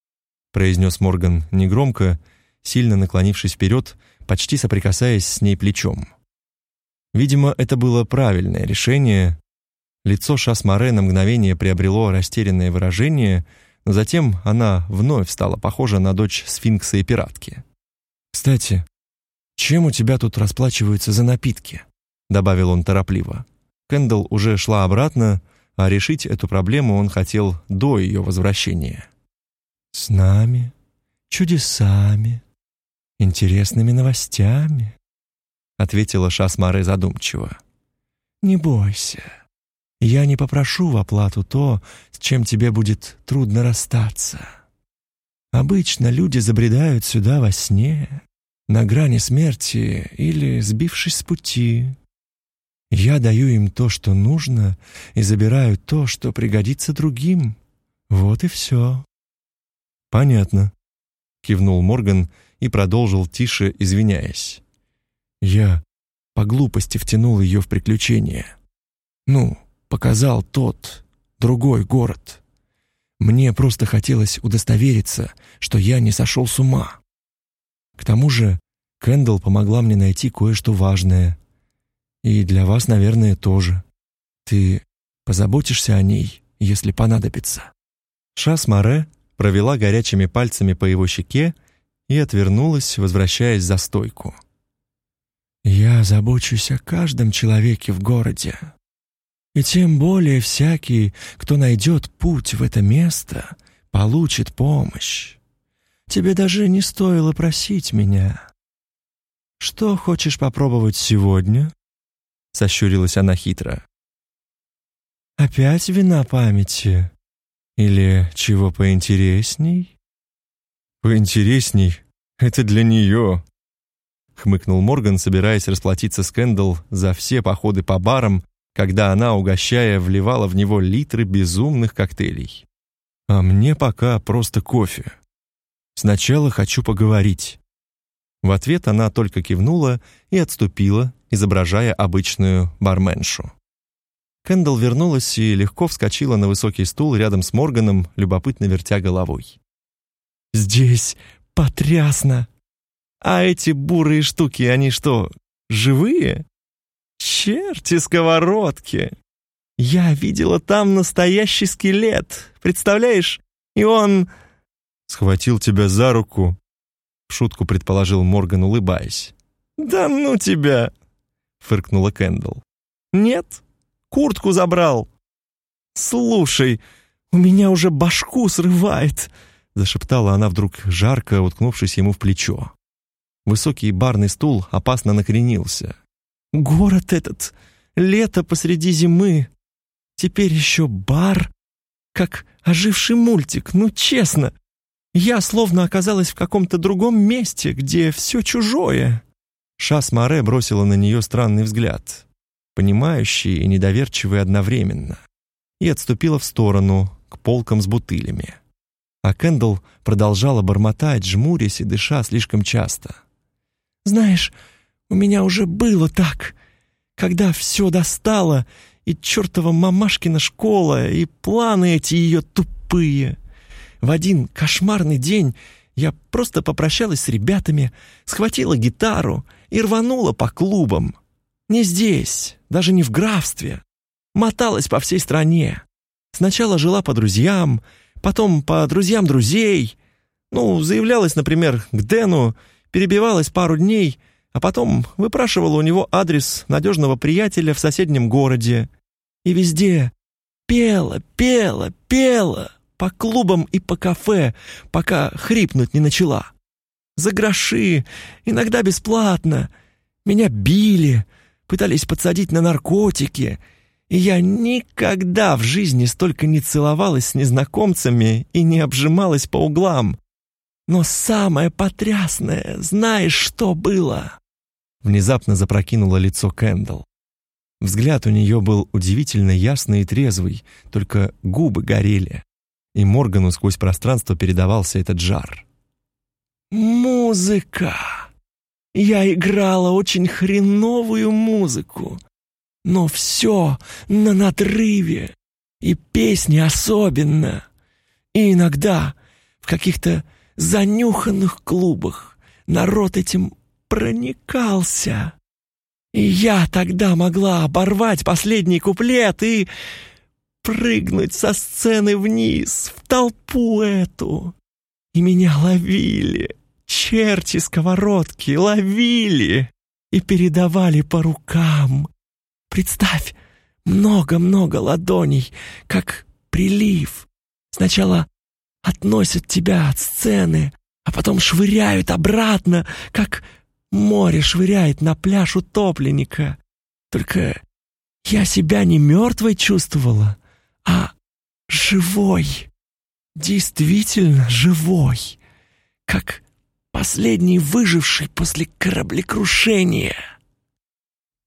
— произнес Морган негромко, сильно наклонившись вперед, почти соприкасаясь с ней плечом. Видимо, это было правильное решение. Лицо Шасмаре на мгновение приобрело растерянное выражение, но затем она вновь стала похожа на дочь сфинкса и пиратки. «Кстати, чем у тебя тут расплачиваются за напитки?» — добавил он торопливо. Кэндалл уже шла обратно, а решить эту проблему он хотел до ее возвращения. «С нами, чудесами, интересными новостями», ответила Шасмаре задумчиво. «Не бойся, я не попрошу в оплату то, с чем тебе будет трудно расстаться. Обычно люди забредают сюда во сне, на грани смерти или сбившись с пути, я даю им то, что нужно, и забираю то, что пригодится другим. Вот и все». «Понятно», — кивнул Морган и продолжил тише, извиняясь. «Я по глупости втянул ее в приключения. Ну, показал тот, другой город. Мне просто хотелось удостовериться, что я не сошел с ума. К тому же Кэндалл помогла мне найти кое-что важное, и для вас, наверное, тоже. Ты позаботишься о ней, если понадобится». Шас Море провела горячими пальцами по его щеке и отвернулась, возвращаясь за стойку. «Я забочусь о каждом человеке в городе. И тем более всякий, кто найдет путь в это место, получит помощь. Тебе даже не стоило просить меня. Что хочешь попробовать сегодня?» — сощурилась она хитро. «Опять вина памяти? Или чего поинтересней?» «Поинтересней? Это для нее!» — хмыкнул Морган, собираясь расплатиться с Кэндалл за все походы по барам, когда она, угощая, вливала в него литры безумных коктейлей. «А мне пока просто кофе. Сначала хочу поговорить». В ответ она только кивнула и отступила, изображая обычную барменшу. Кэндалл вернулась и легко вскочила на высокий стул рядом с Морганом, любопытно вертя головой. «Здесь потрясно! А эти бурые штуки, они что, живые? Черти сковородки! Я видела там настоящий скелет, представляешь? И он...» «Схватил тебя за руку», — в шутку предположил Морган, улыбаясь. «Да ну тебя!» Фыркнула Кэндалл. «Нет, куртку забрал». «Слушай, у меня уже башку срывает», зашептала она вдруг жарко, уткнувшись ему в плечо. Высокий барный стул опасно накренился. «Город этот, лето посреди зимы. Теперь еще бар, как оживший мультик, ну честно. Я словно оказалась в каком-то другом месте, где все чужое». Шас Море бросила на нее странный взгляд, понимающий и недоверчивый одновременно, и отступила в сторону, к полкам с бутылями. А Кэндалл продолжала бормотать, жмурясь и дыша слишком часто. «Знаешь, у меня уже было так, когда все достало, и чертова мамашкина школа, и планы эти ее тупые. В один кошмарный день я просто попрощалась с ребятами, схватила гитару и рванула по клубам. Не здесь, даже не в графстве. Моталась по всей стране. Сначала жила по друзьям, потом по друзьям друзей. Ну, заявлялась, например, к Дэну, перебивалась пару дней, а потом выпрашивала у него адрес надежного приятеля в соседнем городе. И везде пела, пела, пела, по клубам и по кафе, пока хрипнуть не начала. За гроши, иногда бесплатно. Меня били, пытались подсадить на наркотики, и я никогда в жизни столько не целовалась с незнакомцами и не обжималась по углам. Но самое потрясное, знаешь, что было?» Внезапно запрокинуло лицо Кэндалл. Взгляд у нее был удивительно ясный и трезвый, только губы горели, и Моргану сквозь пространство передавался этот жар. «Музыка! Я играла очень хреновую музыку, но все на надрыве, и песни особенно. И иногда в каких-то занюханных клубах народ этим проникался. И я тогда могла оборвать последний куплет и прыгнуть со сцены вниз, в толпу эту. И меня ловили, черти сковородки, ловили и передавали по рукам. Представь, много-много ладоней, как прилив. Сначала относят тебя от сцены, а потом швыряют обратно, как Море швыряет на пляж утопленника. Только я себя не мертвой чувствовала, а живой. Действительно живой. Как последний выживший после кораблекрушения.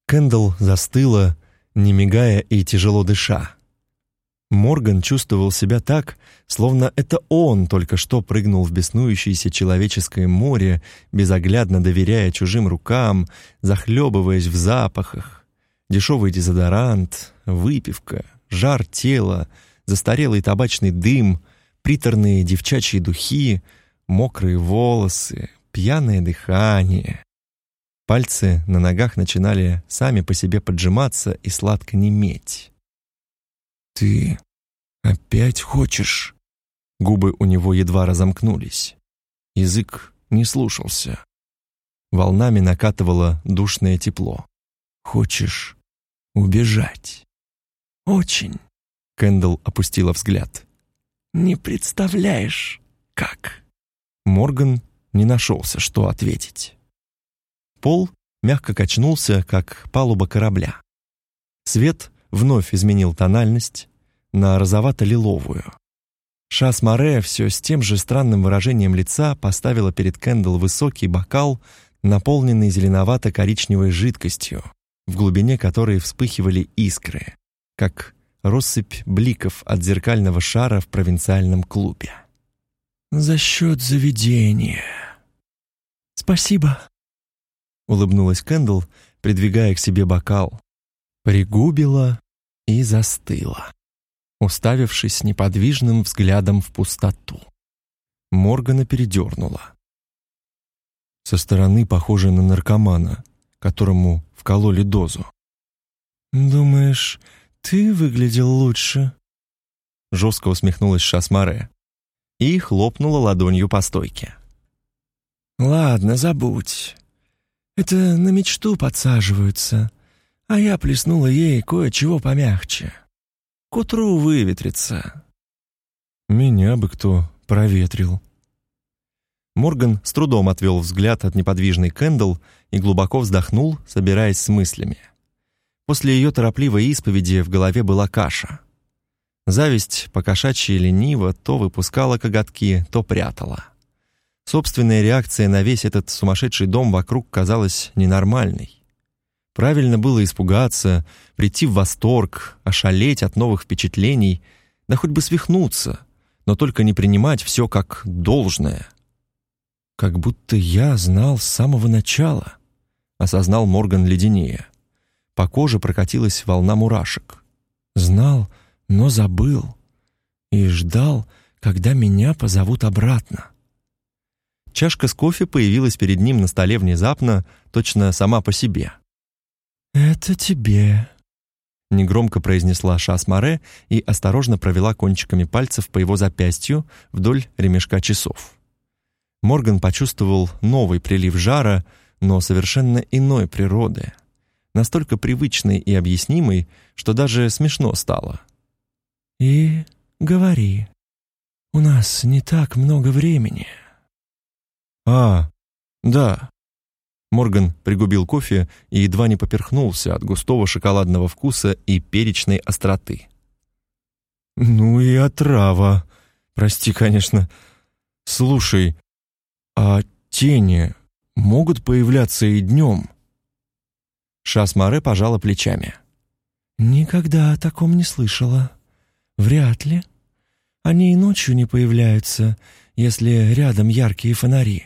Кэндалл застыла, не мигая и тяжело дыша. Морган чувствовал себя так, словно это он только что прыгнул в беснующееся человеческое море, безоглядно доверяя чужим рукам, захлебываясь в запахах. Дешевый дезодорант, выпивка, жар тела, застарелый табачный дым, приторные девчачьи духи, мокрые волосы, пьяное дыхание. Пальцы на ногах начинали сами по себе поджиматься и сладко неметь. «Ты опять хочешь?» Губы у него едва разомкнулись. Язык не слушался. Волнами накатывало душное тепло. «Хочешь убежать?» «Очень». Кэндалл опустила взгляд. «Не представляешь, как?» Морган не нашелся, что ответить. Пол мягко качнулся, как палуба корабля. Свет вновь изменил тональность на розовато-лиловую. Шас Море все с тем же странным выражением лица поставила перед Кэндл высокий бокал, наполненный зеленовато-коричневой жидкостью, в глубине которой вспыхивали искры, как россыпь бликов от зеркального шара в провинциальном клубе. «За счет заведения». «Спасибо», — улыбнулась Кэндл, придвигая к себе бокал. Пригубила и застыла, уставившись неподвижным взглядом в пустоту. Моргана передернула. Со стороны похоже на наркомана, которому вкололи дозу. «Думаешь, ты выглядел лучше?» Жестко усмехнулась Шасмаре и хлопнула ладонью по стойке. «Ладно, забудь. Это на мечту подсаживаются а я плеснула ей кое-чего помягче. К утру выветрится. Меня бы кто проветрил. Морган с трудом отвел взгляд от неподвижной Кэндл и глубоко вздохнул, собираясь с мыслями. После ее торопливой исповеди в голове была каша. Зависть, покошачьи лениво, то выпускала коготки, то прятала. Собственная реакция на весь этот сумасшедший дом вокруг казалась ненормальной. Правильно было испугаться, прийти в восторг, ошалеть от новых впечатлений, да хоть бы свихнуться. но только не принимать все как должное. Как будто я знал с самого начала, осознал Морган леденее. По коже прокатилась волна мурашек. Знал, но забыл и ждал, когда меня позовут обратно. Чашка с кофе появилась перед ним на столе внезапно, точно сама по себе. «Это тебе», — негромко произнесла Шасмаре и осторожно провела кончиками пальцев по его запястью вдоль ремешка часов. Морган почувствовал новый прилив жара, но совершенно иной природы, настолько привычный и объяснимый, что даже смешно стало. «И говори, у нас не так много времени». «А, да». Морган пригубил кофе и едва не поперхнулся от густого шоколадного вкуса и перечной остроты. «Ну и отрава. Прости, конечно. Слушай, а тени могут появляться и днем?» Шасмаре пожала плечами. «Никогда о таком не слышала. Вряд ли. Они и ночью не появляются, если рядом яркие фонари.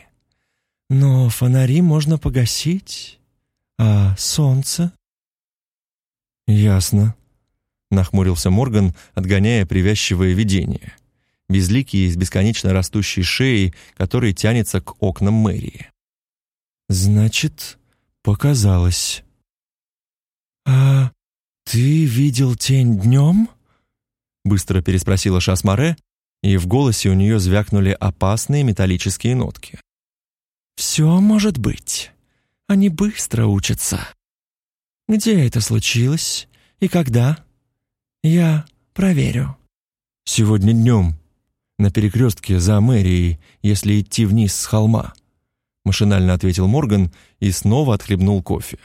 Но фонари можно погасить, а солнце...» «Ясно», — нахмурился Морган, отгоняя привязчивое видение. Безликий с бесконечно растущей шеей, который тянется к окнам мэрии. «Значит, показалось». «А ты видел тень днем?» Быстро переспросила Шасмаре, и в голосе у нее звякнули опасные металлические нотки. «Все может быть. Они быстро учатся. Где это случилось и когда? Я проверю». «Сегодня днем, на перекрестке за мэрией, если идти вниз с холма», машинально ответил Морган и снова отхлебнул кофе.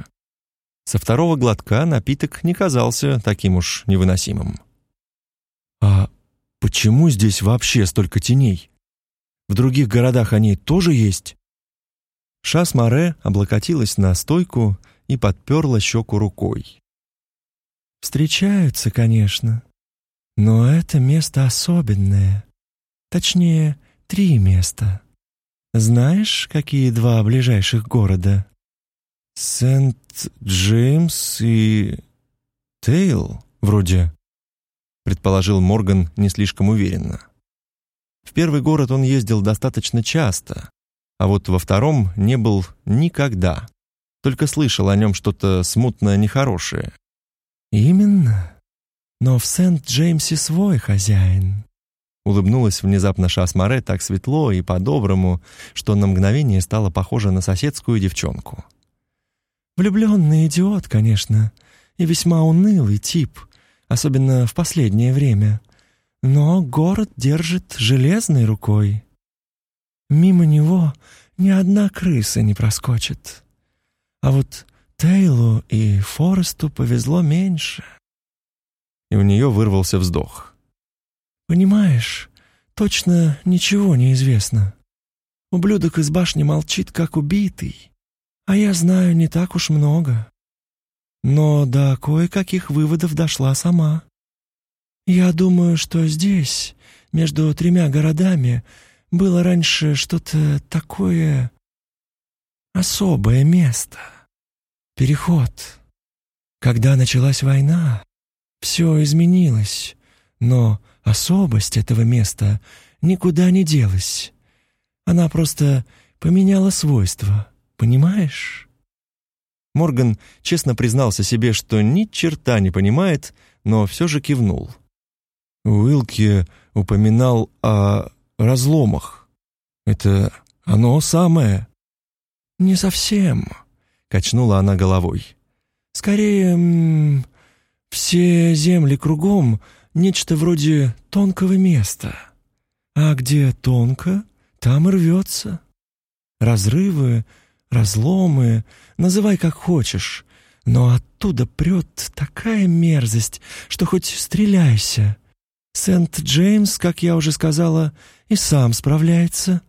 Со второго глотка напиток не казался таким уж невыносимым. «А почему здесь вообще столько теней? В других городах они тоже есть?» Шас-Маре облокотилась на стойку и подперла щеку рукой. «Встречаются, конечно, но это место особенное. Точнее, три места. Знаешь, какие два ближайших города?» «Сент-Джеймс и... Тейл, вроде», — предположил Морган не слишком уверенно. В первый город он ездил достаточно часто, а вот во втором не был никогда. Только слышал о нем что-то смутно нехорошее. «Именно. Но в Сент-Джеймсе свой хозяин». Улыбнулась внезапно Шасмаре так светло и по-доброму, что на мгновение стала похожа на соседскую девчонку. «Влюбленный идиот, конечно, и весьма унылый тип, особенно в последнее время. Но город держит железной рукой. Мимо него ни одна крыса не проскочит. А вот Тейлу и Форесту повезло меньше. И у нее вырвался вздох. «Понимаешь, точно ничего не известно. Ублюдок из башни молчит, как убитый, а я знаю не так уж много. Но до кое-каких выводов дошла сама. Я думаю, что здесь, между тремя городами, было раньше что-то такое особое место. Переход. Когда началась война, все изменилось, но особость этого места никуда не делась. Она просто поменяла свойства, понимаешь? Морган честно признался себе, что ни черта не понимает, но все же кивнул. Уилки упоминал о разломах. Это оно самое?» «Не совсем», — качнула она головой. «Скорее, все земли кругом — нечто вроде тонкого места. А где тонко, там рвется. Разрывы, разломы, называй как хочешь, но оттуда прет такая мерзость, что хоть стреляйся. Сент-Джеймс, как я уже сказала, и сам справляется.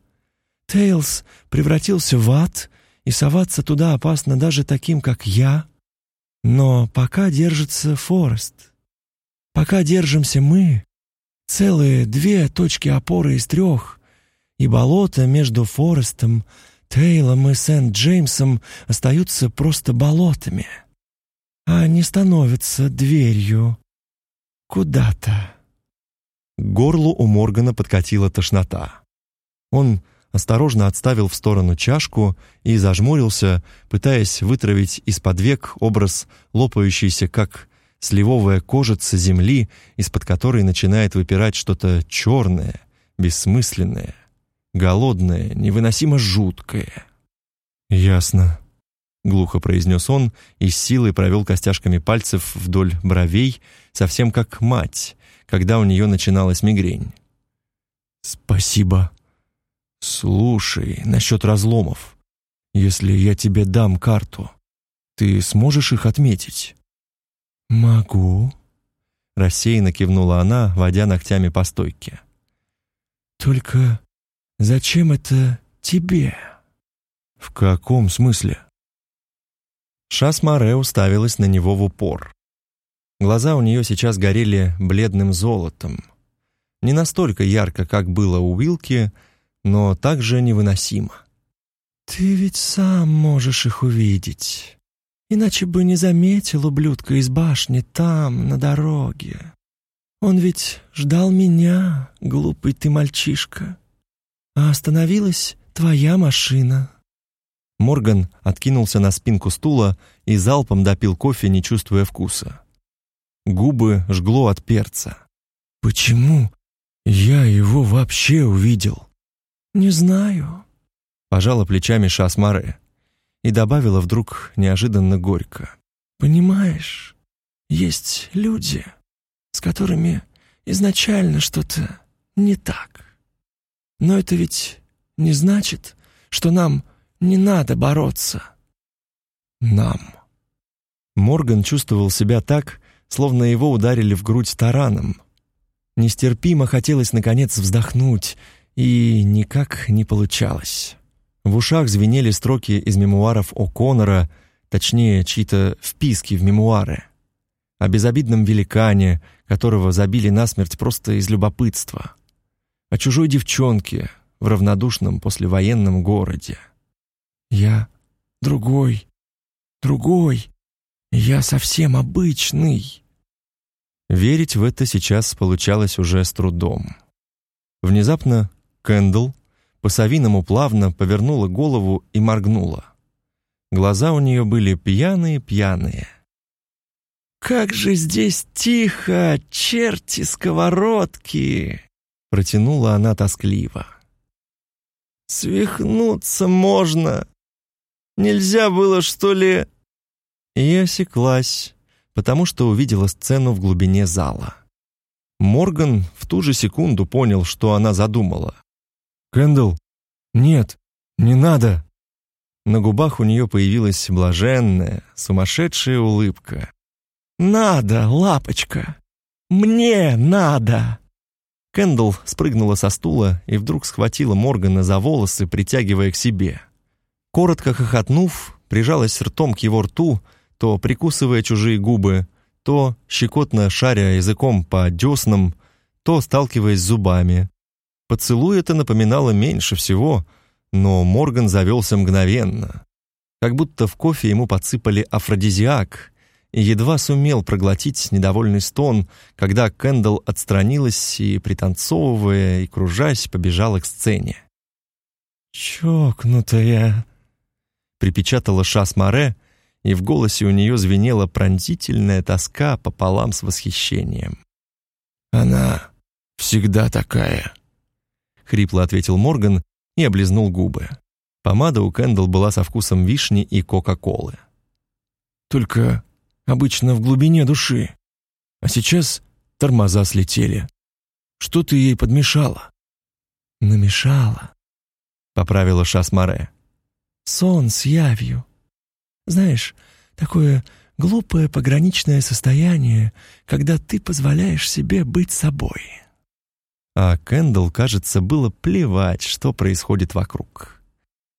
Тейлс превратился в ад, и соваться туда опасно даже таким, как я. Но пока держится Форест, пока держимся мы, Целые две точки опоры из трех, и болото между Форестом, Тейлом и Сент-Джеймсом остаются просто болотами, а не становятся дверью куда-то. К горлу у Моргана подкатила тошнота. Он осторожно отставил в сторону чашку и зажмурился, пытаясь вытравить из-под век образ лопающейся, как сливовая кожица земли, из-под которой начинает выпирать что-то черное, бессмысленное, голодное, невыносимо жуткое. «Ясно», — глухо произнес он и с силой провел костяшками пальцев вдоль бровей, совсем как мать, когда у нее начиналась мигрень. «Спасибо. Слушай, насчет разломов. Если я тебе дам карту, ты сможешь их отметить?» «Могу», — рассеянно кивнула она, водя ногтями по стойке. «Только зачем это тебе?» «В каком смысле?» Шасмаре уставилась на него в упор. Глаза у нее сейчас горели бледным золотом. Не настолько ярко, как было у Уилки, но также невыносимо. «Ты ведь сам можешь их увидеть». Иначе бы не заметил ублюдка из башни там, на дороге. Он ведь ждал меня, глупый ты мальчишка. А остановилась твоя машина». Морган откинулся на спинку стула и залпом допил кофе, не чувствуя вкуса. Губы жгло от перца. «Почему я его вообще увидел?» «Не знаю», — пожала плечами Шасмаре и добавила вдруг неожиданно горько. «Понимаешь, есть люди, с которыми изначально что-то не так. Но это ведь не значит, что нам не надо бороться. Нам». Морган чувствовал себя так, словно его ударили в грудь тараном. Нестерпимо хотелось, наконец, вздохнуть, и никак не получалось. В ушах звенели строки из мемуаров О'Коннора, точнее, чьи-то вписки в мемуары. О безобидном великане, которого забили насмерть просто из любопытства. О чужой девчонке в равнодушном послевоенном городе. «Я другой, другой, я совсем обычный». Верить в это сейчас получалось уже с трудом. Внезапно Кэндл, по-совиному плавно повернула голову и моргнула. Глаза у нее были пьяные-пьяные. «Как же здесь тихо, черти сковородки!» Протянула она тоскливо. «Свихнуться можно! Нельзя было, что ли...» И осеклась, потому что увидела сцену в глубине зала. Морган в ту же секунду понял, что она задумала. «Кэндл, нет, не надо!» На губах у нее появилась блаженная, сумасшедшая улыбка. «Надо, лапочка! Мне надо!» Кэндл спрыгнула со стула и вдруг схватила Моргана за волосы, притягивая к себе. Коротко хохотнув, прижалась ртом к его рту, то прикусывая чужие губы, то щекотно шаря языком по деснам, то сталкиваясь зубами. Поцелуй это напоминало меньше всего, но Морган завелся мгновенно. Как будто в кофе ему подсыпали афродизиак, и едва сумел проглотить недовольный стон, когда Кэндалл отстранилась и, пританцовывая и кружась, побежала к сцене. «Чокнутая!» — припечатала Шас Море, и в голосе у нее звенела пронзительная тоска пополам с восхищением. «Она всегда такая!» хрипло ответил Морган и облизнул губы. Помада у Кэндл была со вкусом вишни и кока-колы. Только обычно в глубине души. А сейчас тормоза слетели. Что ты ей подмешала? Намешала, поправила Шасмаре. Сон с явью. Знаешь, такое глупое пограничное состояние, когда ты позволяешь себе быть собой. А Кэндл, кажется, было плевать, что происходит вокруг.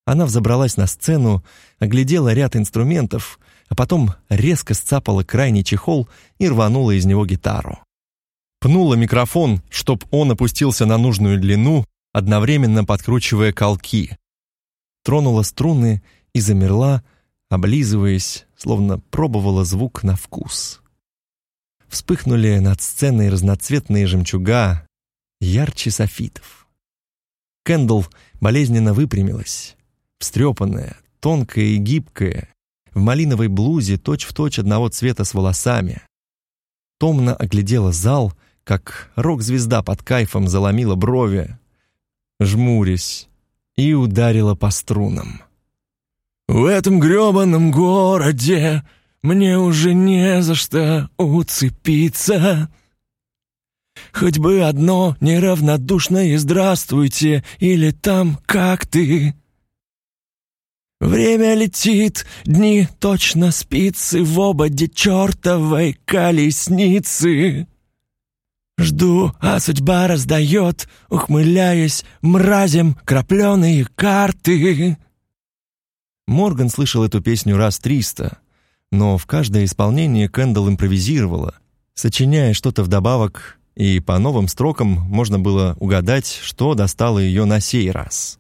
Она взобралась на сцену, оглядела ряд инструментов, а потом резко сцапала крайний чехол и рванула из него гитару. Пнула микрофон, чтоб он опустился на нужную длину, одновременно подкручивая колки. Тронула струны и замерла, облизываясь, словно пробовала звук на вкус. Вспыхнули над сценой разноцветные жемчуга, ярче софитов. Кэндл болезненно выпрямилась, встрепанная, тонкая и гибкая, в малиновой блузе точь-в-точь точь одного цвета с волосами. Томно оглядела зал, как рок-звезда под кайфом заломила брови, жмурясь, и ударила по струнам. «В этом грёбаном городе мне уже не за что уцепиться. Хоть бы одно неравнодушное «здравствуйте» или там «как ты». Время летит, дни точно спицы в ободе чертовой колесницы. Жду, а судьба раздает, ухмыляясь, мразем крапленые карты. Морган слышал эту песню раз триста, но в каждое исполнение Кэндалл импровизировала, сочиняя что-то вдобавок, и по новым строкам можно было угадать, что достало ее на сей раз.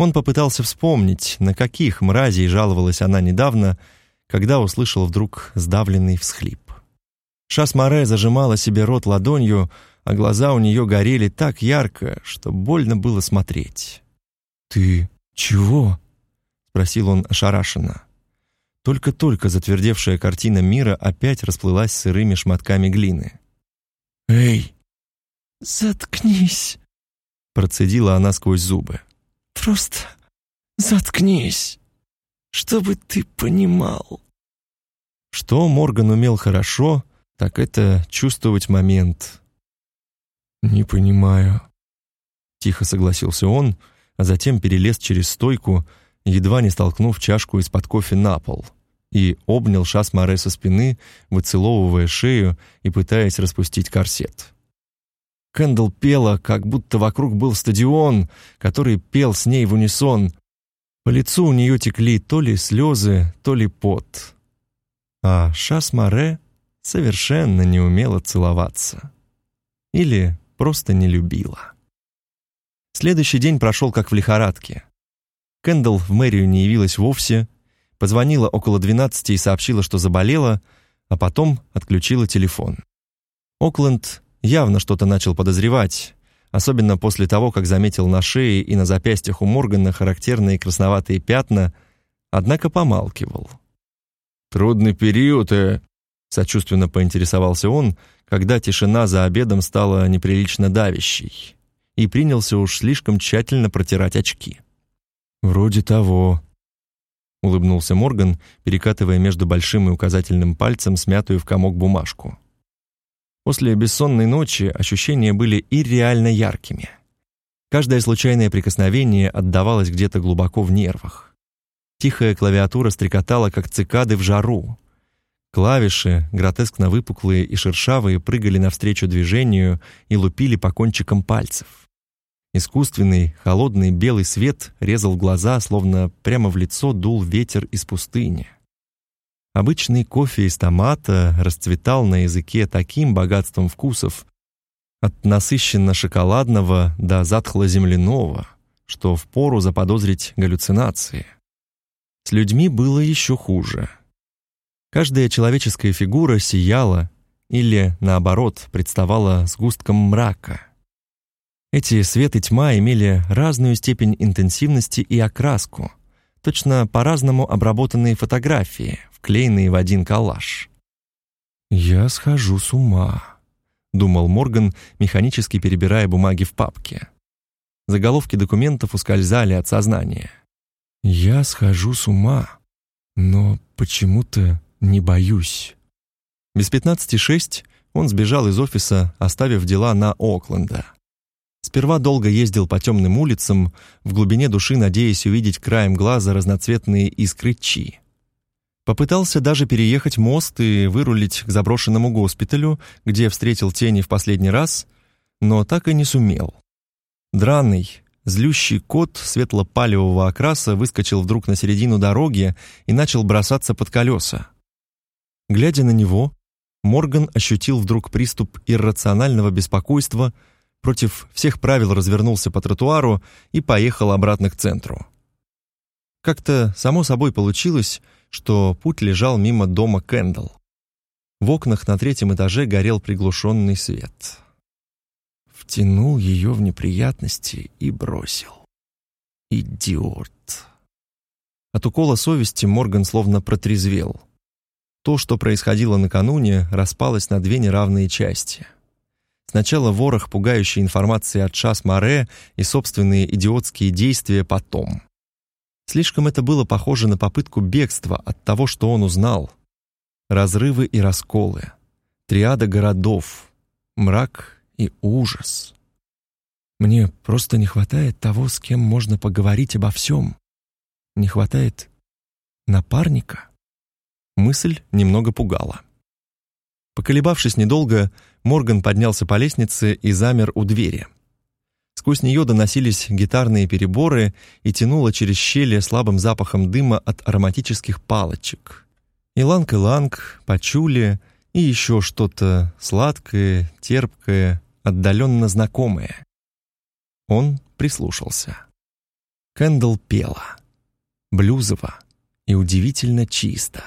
Он попытался вспомнить, на каких мразей жаловалась она недавно, когда услышал вдруг сдавленный всхлип. Шасмаре зажимала себе рот ладонью, а глаза у нее горели так ярко, что больно было смотреть. «Ты чего?» — спросил он ошарашенно. Только-только затвердевшая картина мира опять расплылась сырыми шматками глины. «Эй!» «Заткнись!» — процедила она сквозь зубы. Просто заткнись, чтобы ты понимал. Что Морган умел хорошо, так это чувствовать момент. «Не понимаю», — тихо согласился он, а затем перелез через стойку, едва не столкнув чашку из-под кофе на пол, и обнял Шас Море со спины, выцеловывая шею и пытаясь распустить корсет. Кэндл пела, как будто вокруг был стадион, который пел с ней в унисон. По лицу у нее текли то ли слезы, то ли пот. А Шас-Маре совершенно не умела целоваться. Или просто не любила. Следующий день прошел как в лихорадке. Кэндл в мэрию не явилась вовсе, позвонила около двенадцати и сообщила, что заболела, а потом отключила телефон. Окленд явно что-то начал подозревать, особенно после того, как заметил на шее и на запястьях у Моргана характерные красноватые пятна, однако помалкивал. «Трудный период, э...» — сочувственно поинтересовался он, когда тишина за обедом стала неприлично давящей, и принялся уж слишком тщательно протирать очки. «Вроде того», — улыбнулся Морган, перекатывая между большим и указательным пальцем смятую в комок бумажку. После бессонной ночи ощущения были ирреально яркими. Каждое случайное прикосновение отдавалось где-то глубоко в нервах. Тихая клавиатура стрекотала, как цикады в жару. Клавиши, гротескно выпуклые и шершавые, прыгали навстречу движению и лупили по кончикам пальцев. Искусственный, холодный белый свет резал глаза, словно прямо в лицо дул ветер из пустыни. Обычный кофе из томата расцветал на языке таким богатством вкусов, от насыщенно-шоколадного до затхло-земляного, что впору заподозрить галлюцинации. С людьми было еще хуже. Каждая человеческая фигура сияла или, наоборот, представала сгустком мрака. Эти свет и тьма имели разную степень интенсивности и окраску, точно по-разному обработанные фотографии, вклеенные в один коллаж. «Я схожу с ума», — думал Морган, механически перебирая бумаги в папке. Заголовки документов ускользали от сознания. «Я схожу с ума, но почему-то не боюсь». Без пятнадцати шесть он сбежал из офиса, оставив дела на Окленда. Сперва долго ездил по темным улицам, в глубине души надеясь увидеть краем глаза разноцветные искры чи. Попытался даже переехать мост и вырулить к заброшенному госпиталю, где встретил тени в последний раз, но так и не сумел. Драный, злющий кот светло-палевого окраса выскочил вдруг на середину дороги и начал бросаться под колеса. Глядя на него, Морган ощутил вдруг приступ иррационального беспокойства, против всех правил развернулся по тротуару и поехал обратно к центру. Как-то само собой получилось, что путь лежал мимо дома Кэндл. В окнах на третьем этаже горел приглушенный свет. Втянул ее в неприятности и бросил. Идиот. От укола совести Морган словно протрезвел. То, что происходило накануне, распалось на две неравные части. Сначала ворох пугающей информации от Шас-Море и собственные идиотские действия потом. Слишком это было похоже на попытку бегства от того, что он узнал. Разрывы и расколы, триада городов, мрак и ужас. Мне просто не хватает того, с кем можно поговорить обо всем. Не хватает напарника. Мысль немного пугала. Поколебавшись недолго, Морган поднялся по лестнице и замер у двери. Сквозь нее доносились гитарные переборы и тянуло через щели слабым запахом дыма от ароматических палочек. Иланг-иланг, пачули и еще что-то сладкое, терпкое, отдаленно знакомое. Он прислушался. Кэндл пела. Блюзово и удивительно чисто.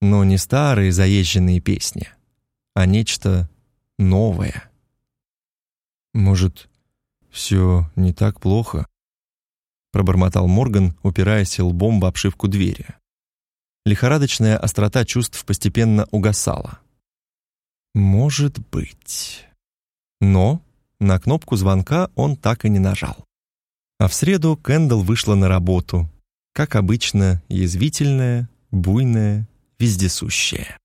Но не старые заезженные песни, а нечто новое. Может, все не так плохо? Пробормотал Морган, упираясь лбом в обшивку двери. Лихорадочная острота чувств постепенно угасала. Может быть. Но на кнопку звонка он так и не нажал. А в среду Кэндл вышла на работу, как обычно, язвительная, буйная, вездесущая.